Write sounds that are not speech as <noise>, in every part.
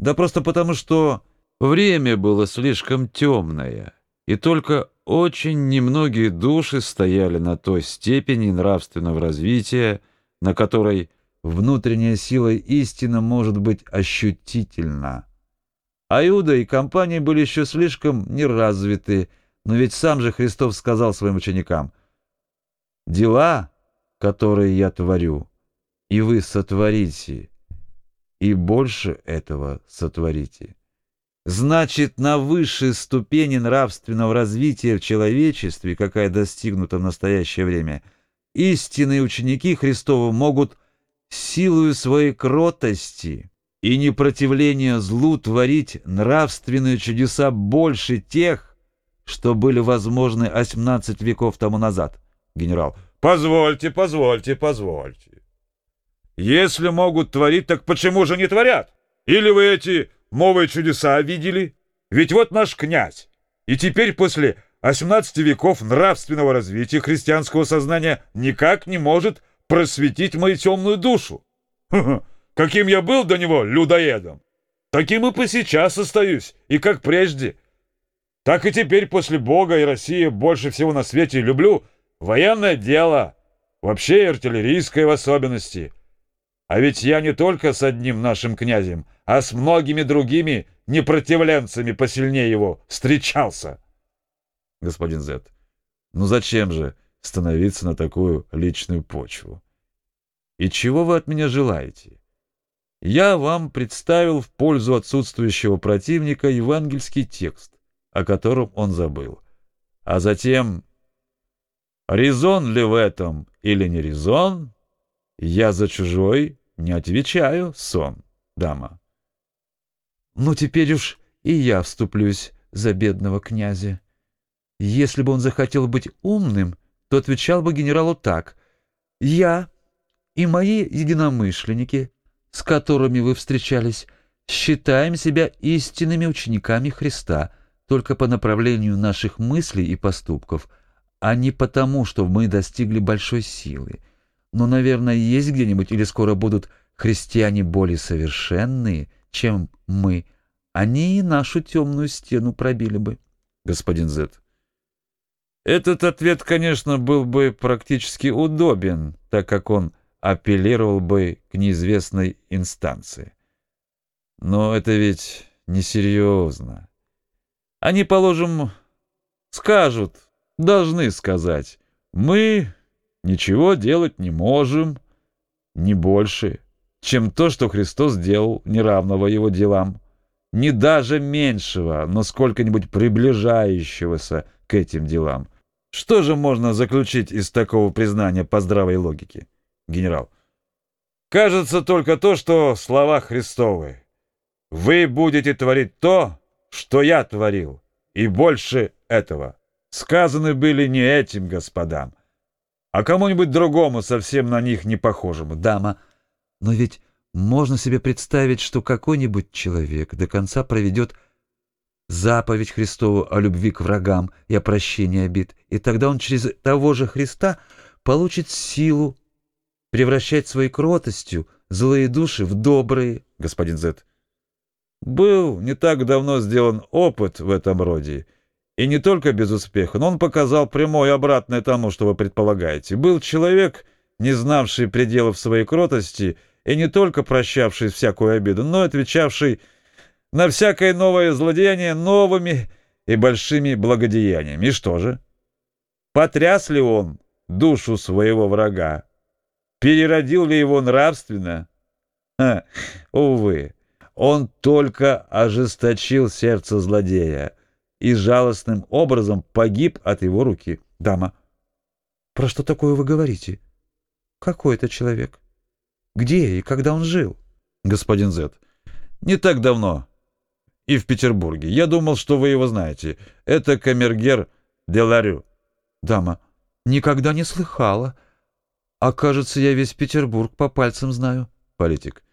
Да просто потому, что время было слишком темное, и только очень немногие души стояли на той степени нравственного развития, на которой внутренняя сила истины может быть ощутительна. А Иуда и компания были еще слишком неразвиты, но ведь сам же Христос сказал своим ученикам, «Дела, которые я творю, и вы сотворите, и больше этого сотворите». Значит, на высшей ступени нравственного развития в человечестве, какая достигнута в настоящее время, истинные ученики Христова могут силою своей кротости и непротивления злу творить нравственные чудеса больше тех, что были возможны 18 веков тому назад. Генерал. Позвольте, позвольте, позвольте. Если могут творить, так почему же не творят? Или вы эти новые чудеса видели? Ведь вот наш князь. И теперь после 18 веков нравственного развития христианского сознания никак не может просветить мою темную душу. Каким я был до него людоедом, таким и по сейчас остаюсь, и как прежде. Так и теперь после Бога и России больше всего на свете люблю военное дело, вообще артиллерийское в особенности. А ведь я не только с одним нашим князем, а с многими другими непротивленцами посильнее его встречался. Господин Зет, ну зачем же становиться на такую личную почву? И чего вы от меня желаете? я вам представил в пользу отсутствующего противника евангельский текст, о котором он забыл. А затем, резон ли в этом или не резон, я за чужой не отвечаю, сон, дама. Ну, теперь уж и я вступлюсь за бедного князя. Если бы он захотел быть умным, то отвечал бы генералу так. Я и мои единомышленники — с которыми вы встречались, считаем себя истинными учениками Христа только по направлению наших мыслей и поступков, а не потому, что мы достигли большой силы. Но, наверное, есть где-нибудь или скоро будут христиане более совершенные, чем мы. Они и нашу темную стену пробили бы. Господин Зет. Этот ответ, конечно, был бы практически удобен, так как он апеллировал бы к неизвестной инстанции. Но это ведь несерьезно. Они, положим, скажут, должны сказать, мы ничего делать не можем, не больше, чем то, что Христос сделал, неравного его делам, не даже меньшего, но сколько-нибудь приближающегося к этим делам. Что же можно заключить из такого признания по здравой логике? генерал. «Кажется только то, что слова Христовы. Вы будете творить то, что я творил, и больше этого. Сказаны были не этим господам, а кому-нибудь другому, совсем на них не похожему. Дама, но ведь можно себе представить, что какой-нибудь человек до конца проведет заповедь Христову о любви к врагам и о прощении обид, и тогда он через того же Христа получит силу превращать своей кротостью злые души в добрые, господин Зет. Был не так давно сделан опыт в этом роде, и не только без успеха, но он показал прямое обратное тому, что вы предполагаете. Был человек, не знавший пределов своей кротости и не только прощавший всякую обиду, но отвечавший на всякое новое злодеяние новыми и большими благодеяниями. И что же? Потряс ли он душу своего врага? Переродил ли его нравственно? Ха, увы, он только ожесточил сердце злодея и жалостным образом погиб от его руки. Дама. Про что такое вы говорите? Какой это человек? Где и когда он жил? Господин Зет. Не так давно. И в Петербурге. Я думал, что вы его знаете. Это камергер Деларю. Дама. Никогда не слыхала. А кажется, я весь Петербург по пальцам знаю. Политик.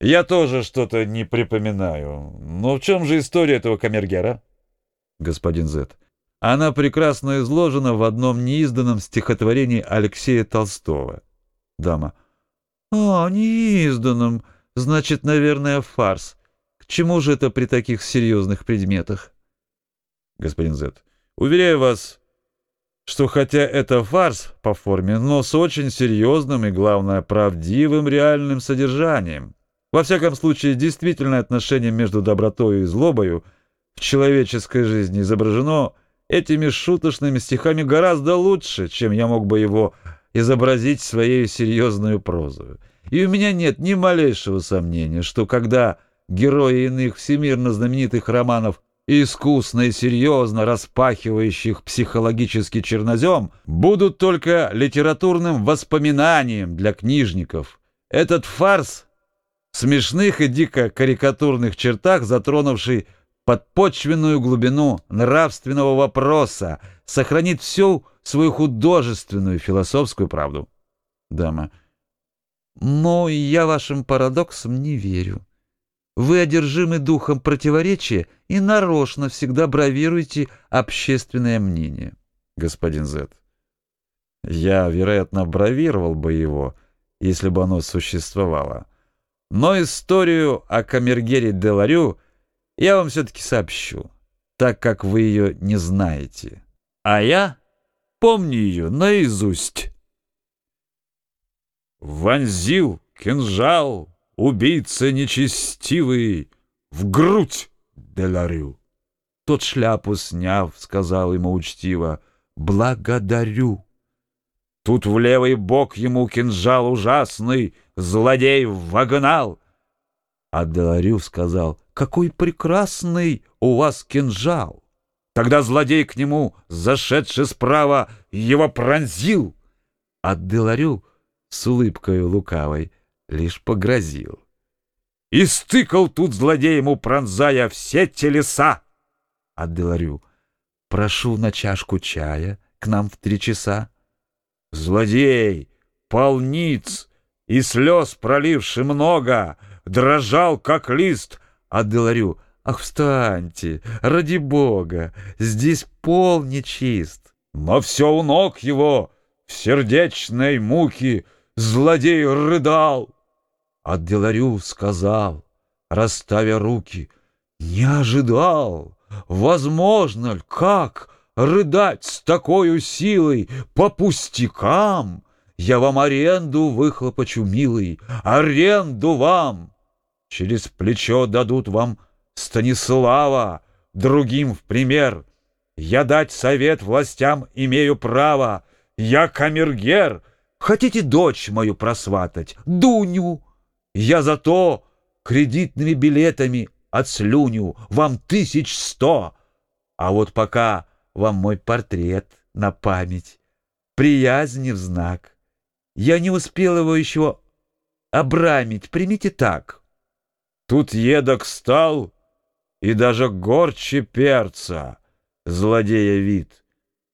Я тоже что-то не припоминаю. Но в чем же история этого камергера? Господин Зет. Она прекрасно изложена в одном неизданном стихотворении Алексея Толстого. Дама. А, неизданном. Значит, наверное, фарс. К чему же это при таких серьезных предметах? Господин Z. Уверяю вас, что хотя это фарс по форме, но с очень серьезным и, главное, правдивым реальным содержанием. Во всяком случае, действительное отношение между добротой и злобою в человеческой жизни изображено этими шуточными стихами гораздо лучше, чем я мог бы его изобразить своей серьезную прозу. И у меня нет ни малейшего сомнения, что когда герои иных всемирно знаменитых романов искусно и серьезно распахивающих психологический чернозем, будут только литературным воспоминанием для книжников. Этот фарс в смешных и дико карикатурных чертах, затронувший подпочвенную глубину нравственного вопроса, сохранит всю свою художественную философскую правду. Дама. Но я вашим парадоксам не верю. Вы одержимы духом противоречия и нарочно всегда бравируете общественное мнение. Господин З. Я, вероятно, бравировал бы его, если бы оно существовало. Но историю о камергере Деларю я вам все-таки сообщу, так как вы ее не знаете. А я помню ее наизусть. Вонзил кинжал убийца нечестивый, в грудь Деларю. Тот шляпу сняв, сказал ему учтиво, «Благодарю». Тут в левый бок ему кинжал ужасный злодей вогнал. А Деларю сказал, «Какой прекрасный у вас кинжал!» Тогда злодей к нему, зашедший справа, его пронзил. А Деларю с улыбкой лукавой лишь погрозил. И стыкал тут злодей ему, пронзая все телеса. А Деларю, прошу на чашку чая к нам в три часа. Злодей, полниц и слез проливший много, дрожал, как лист, а Деларю, ах, встаньте, ради бога, здесь пол нечист. Но все у ног его в сердечной муке злодей рыдал. А Деларю сказал, расставя руки, «Не ожидал! Возможно ли, как рыдать с такой силой по пустякам? Я вам аренду выхлопочу, милый, аренду вам! Через плечо дадут вам Станислава, другим в пример. Я дать совет властям имею право. Я камергер. Хотите дочь мою просватать, Дуню?» Я зато кредитными билетами отслюню вам тысяч сто. А вот пока вам мой портрет на память, приязни в знак. Я не успел его еще обрамить, примите так. Тут едок стал и даже горче перца, злодея вид.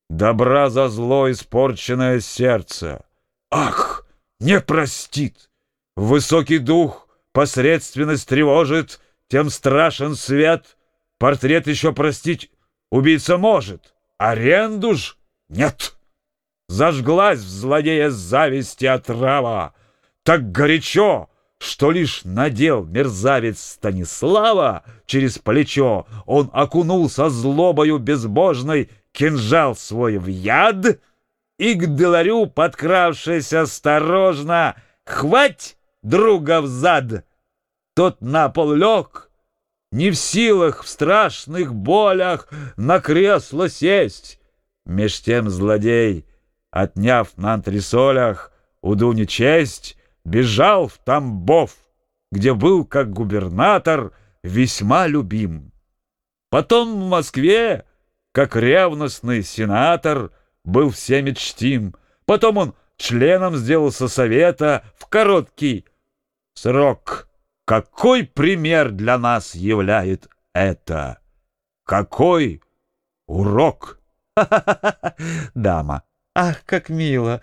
Добра за зло испорченное сердце. Ах, не простит! Высокий дух посредственность тревожит, Тем страшен свет. Портрет еще простить убийца может, Аренду ж нет. Зажглась в злодея зависти отрава, Так горячо, что лишь надел мерзавец Станислава через плечо, он окунулся злобою безбожной, кинжал свой в яд, и к Деларю, подкравшись осторожно, «Хвать!» друга в зад. Тот на пол лег, не в силах в страшных болях на кресло сесть. Меж тем злодей, отняв на антресолях у Дуни честь, бежал в Тамбов, где был, как губернатор, весьма любим. Потом в Москве, как ревностный сенатор, был всеми чтим. Потом он членом сделался совета в короткий Срок. Какой пример для нас являет это? Какой урок? <laughs> Дама. Ах, как мило.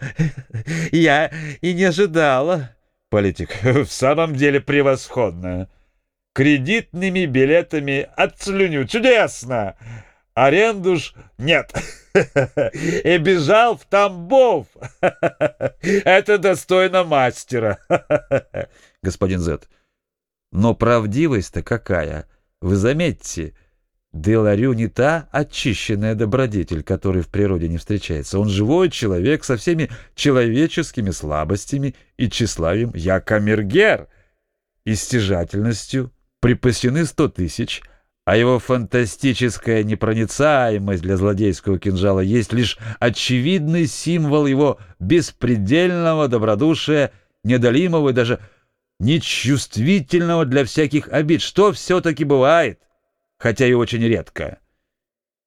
Я и не ожидала. Политик. <laughs> В самом деле превосходно. Кредитными билетами отслюню. Чудесно. Аренду ж нет. <laughs> И бежал в Тамбов. <laughs> Это достойно мастера. господин Зет. Но правдивость-то какая? Вы заметьте, Деларю не та очищенная добродетель, которой в природе не встречается. Он живой человек со всеми человеческими слабостями и тщеславием. Я камергер и стяжательностью припасены сто тысяч, а его фантастическая непроницаемость для злодейского кинжала есть лишь очевидный символ его беспредельного добродушия, недолимого и даже нечувствительного для всяких обид, что все-таки бывает, хотя и очень редко.